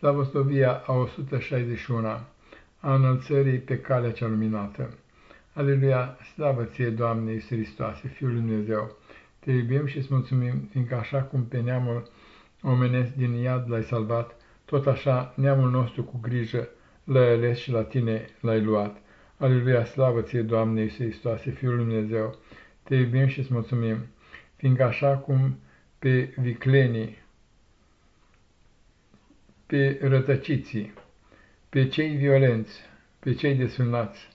Slavoslovia a 161-a, a înălțării pe calea cea luminată. Aleluia, slavă ție, Doamne Iisus Hristoase, Fiul Lui Dumnezeu! Te iubim și îți mulțumim, fiindcă așa cum pe neamul omenesc din iad l-ai salvat, tot așa neamul nostru cu grijă l-ai ales și la tine l-ai luat. Aleluia, slavă ție, Doamne Iisus Hristoase, Fiul Lui Dumnezeu! Te iubim și îți mulțumim, fiindcă așa cum pe viclenii pe rătăciții, pe cei violenți, pe cei desfânați.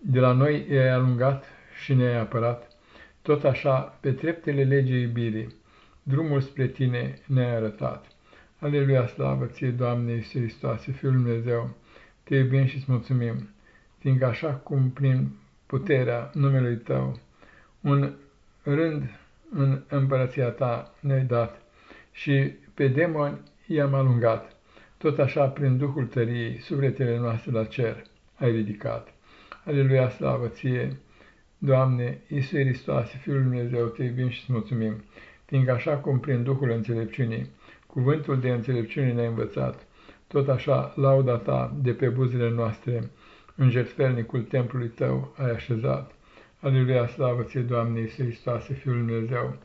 De la noi i-ai alungat și ne-ai apărat, tot așa, pe treptele legii iubirii, drumul spre tine ne-ai arătat. Aleluia, slavă ție, Doamne Iisus Hristoase, Fiul Dumnezeu, te iubim și îți mulțumim, fiindcă așa cum prin puterea numelui Tău, un rând în împărăția Ta ne-ai dat și pe demoni i-am alungat. Tot așa, prin Duhul tăriei, sufletele noastre la cer ai ridicat. Aleluia, slavă ție, Doamne, Iisus Hristoase, Fiul Lui Dumnezeu, te iubim și îți mulțumim, fiindcă așa cum prin Duhul înțelepciunii, cuvântul de înțelepciune ne-ai învățat, tot așa, lauda ta de pe buzele noastre, în jertfelnicul templului tău ai așezat. Aleluia, slavă ție, Doamne, Iisus Hristoase, Fiul Lui Dumnezeu,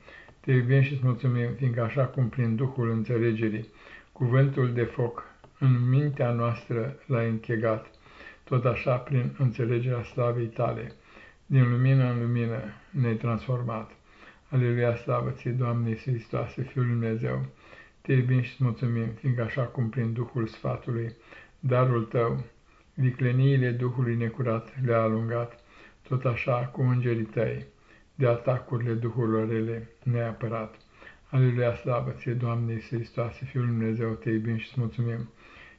te iubim și îți mulțumim, fiindcă așa cum prin Duhul înțelegerii, cuvântul de foc în mintea noastră l-ai închegat, tot așa prin înțelegerea slavei tale, din lumină în lumină ne-ai transformat. Aleluia, slavă ție, Doamne Iisus Hristoase, Fiul Lui Dumnezeu, te iubim și îți mulțumim, fiindcă așa cum prin Duhul Sfatului, darul tău, vicleniile Duhului necurat le-a alungat, tot așa cu îngerii tăi, de atacurile duhurilor rele neapărat. Aleluia, slavă ție, Doamne Iisus Hristoase, Fiul Lui Dumnezeu, te iubim și îți mulțumim,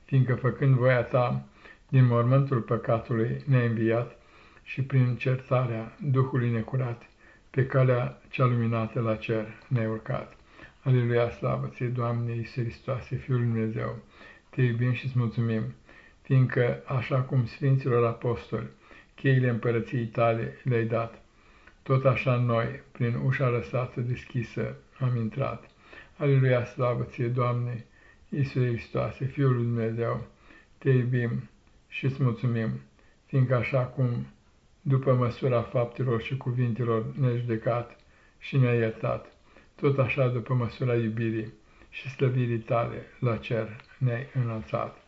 fiindcă făcând voia ta, din mormântul păcatului ne-ai înviat și prin certarea Duhului necurat, pe calea cea luminată la cer ne-ai urcat. Aleluia, slavă ție, Doamne Iisus Hristoase, Fiul Lui Dumnezeu, te iubim și îți mulțumim, fiindcă, așa cum Sfinților Apostoli, cheile împărăției tale le-ai dat, tot așa noi, prin ușa lăsată deschisă, am intrat. Aleluia, slavă ție, Doamne, Iisuse Hristoase, Fiul lui Dumnezeu, te iubim și îți mulțumim, fiindcă așa cum, după măsura faptelor și cuvintelor ne-ai judecat și ne-ai iertat, tot așa după măsura iubirii și slăvirii tale la cer ne-ai înălțat.